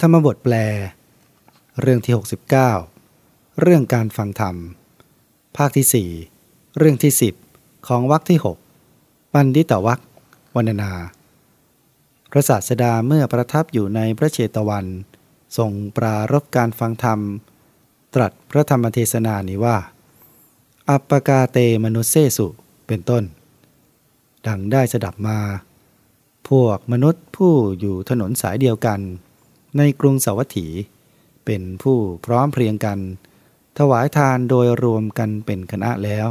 ธรรมบทแปล เรื่องที่ 69 เรื่องการฟังธรรม ภาคที่ 4 เรื่องที่ 10 ของวรรคที่ 6 ปันดิตวรรควรรณนาพระศาสดาเมื่อประทับอยู่ในพระเชตวันทรงปรารบการฟังธรรม ตรัสพระธรรมเทศนานี้ว่า อัปปกาเตมนุเซสุเป็นต้น ดังได้สดับมา พวกมนุษย์ผู้อยู่ถนนสายเดียวกัน ในกรุงสาวัตถี เป็นผู้พร้อมเพรียงกัน ถวายทานโดยรวมกันเป็นคณะแล้ว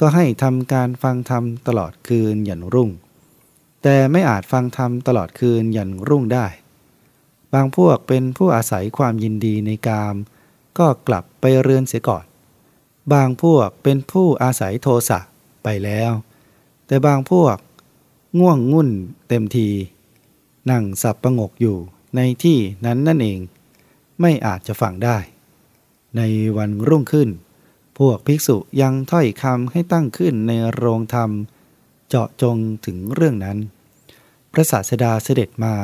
ก็ให้ทำการฟังธรรมตลอดคืนยันรุ่ง แต่ไม่อาจฟังธรรมตลอดคืนยันรุ่งได้ บางพวกเป็นผู้อาศัยความยินดีในกาม ก็กลับไปเรือนเสียก่อน บางพวกเป็นผู้อาศัยโทสะไปแล้ว แต่บางพวกง่วงงุ่นเต็มที นั่งสับประงกอยู่ ในที่นั้นนั่นเอง ไม่อาจจะฟังได้ ในวันรุ่งขึ้น พวกภิกษุยังถ้อยคำให้ตั้งขึ้นในโรงธรรม เจาะจงถึงเรื่องนั้น พระศาสดาเสด็จมา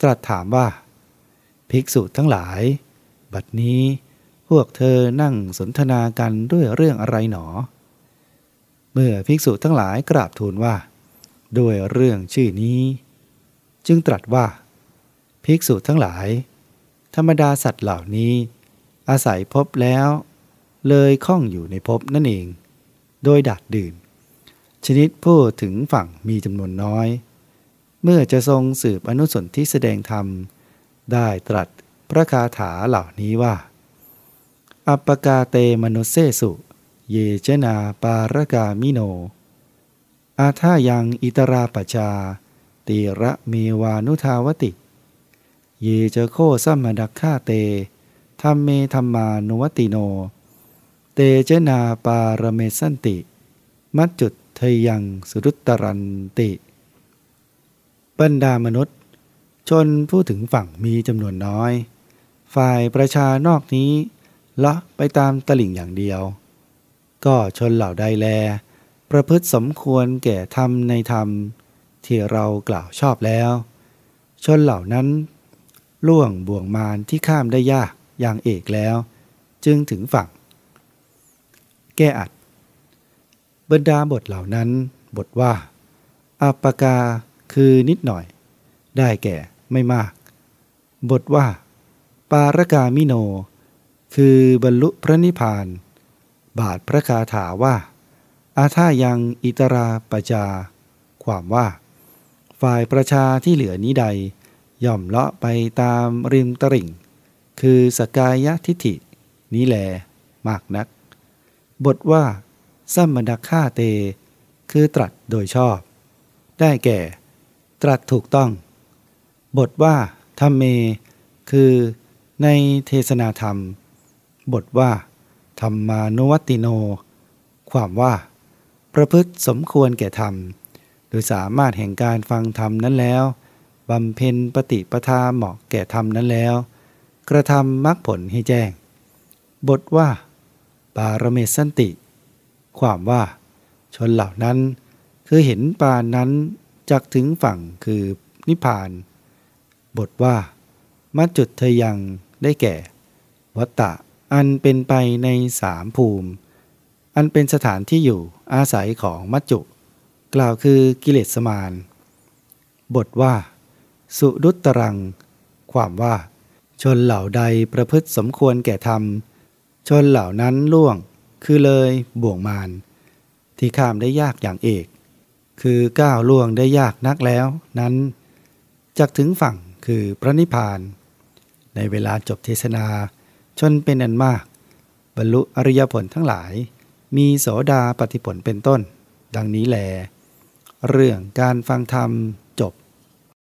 ตรัสถามว่า ภิกษุทั้งหลาย บัดนี้พวกเธอนั่งสนทนากันด้วยเรื่องอะไรหนอ เมื่อภิกษุทั้งหลายกราบทูลว่า ด้วยเรื่องชื่อนี้ จึงตรัสว่า ภิกษุทั้งหลาย ธรรมดาสัตว์เหล่านี้ อาศัยพบแล้ว เลยข้องอยู่ในพบนั่นเอง โดยดัดดื่น ชนิดผู้ถึงฝั่งมีจำนวนน้อย เมื่อจะทรงสืบอนุสนที่แสดงธรรม ได้ตรัสพระคาถาเหล่านี้ว่า อัปปกาเตมนุเซสุ เยเจนาปารกามิโน อาท่ายังอิตราปชาตีระเมวานุทาวติ ยเจโคสัมมดักฆาเตธรรมเมธรรมานุวติโน เตเจนาปารเมสันติ มัจจุดเทยังสุรุตรันติ บรรดามนุษย์ ชนผู้ถึงฝั่งมีจำนวนน้อย ฝ่ายประชานอกนี้ละไปตามตลิ่งอย่างเดียว ก็ชนเหล่าใดแล ประพฤติสมควรแก่ธรรมในธรรม ที่เรากล่าวชอบแล้ว ชนเหล่านั้น ล่วงบ่วงมารที่ข้ามได้ยากอย่างเอกแล้ว จึงถึงฝั่ง แก้อัด บรรดาบทเหล่านั้น บทว่า อัปปกาคือนิดหน่อย ได้แก่ไม่มาก บทว่า ปารกามิโน คือบรรลุพระนิพพาน บาทพระคาถาว่า อาท่ายังอิตราปจา ความว่า ฝ่ายประชาที่เหลือนี้ใด ย่อมเลาะไปตามริมตริ่ง คือสกายทิฐิ นี้แลมากนัก บทว่า สัมมดักฆ่าเต คือตรัสโดยชอบ ได้แก่ ตรัสถูกต้อง บทว่าธรรมเม คือในเทศนาธรรม บทว่า ธรรมานุวัติโน ความว่า ประพฤติสมควรแก่ธรรม โดยสามารถแห่งการฟังธรรมนั้นแล้ว บำเพ็ญปฏิปทาเหมาะแก่ธรรมนั้นแล้ว กระทำมรรคผลให้แจ้ง บทว่า ปารเมสันติ ความว่า ชนเหล่านั้น คือเห็นปานนั้นจักถึงฝั่งคือนิพพาน บทว่า มัจจุดเธยังได้แก่ วัตตะอันเป็นไปในสามภูมิ อันเป็นสถานที่อยู่อาศัยของมัจจุ กล่าวคือกิเลสมาน บทว่า สุดุตรัง ความว่า ชนเหล่าใดประพฤติสมควรแก่ธรรม ชนเหล่านั้นล่วง คือเลยบ่วงมาน ที่ข้ามได้ยากอย่างเอก คือก้าวล่วงได้ยากนักแล้วนั้นจักถึงฝั่งคือพระนิพพาน ในเวลาจบเทศนา ชนเป็นอันมาก บรรลุอริยผลทั้งหลาย มีโสดาปฏิผลเป็นต้น ดังนี้แล เรื่องการฟังธรรม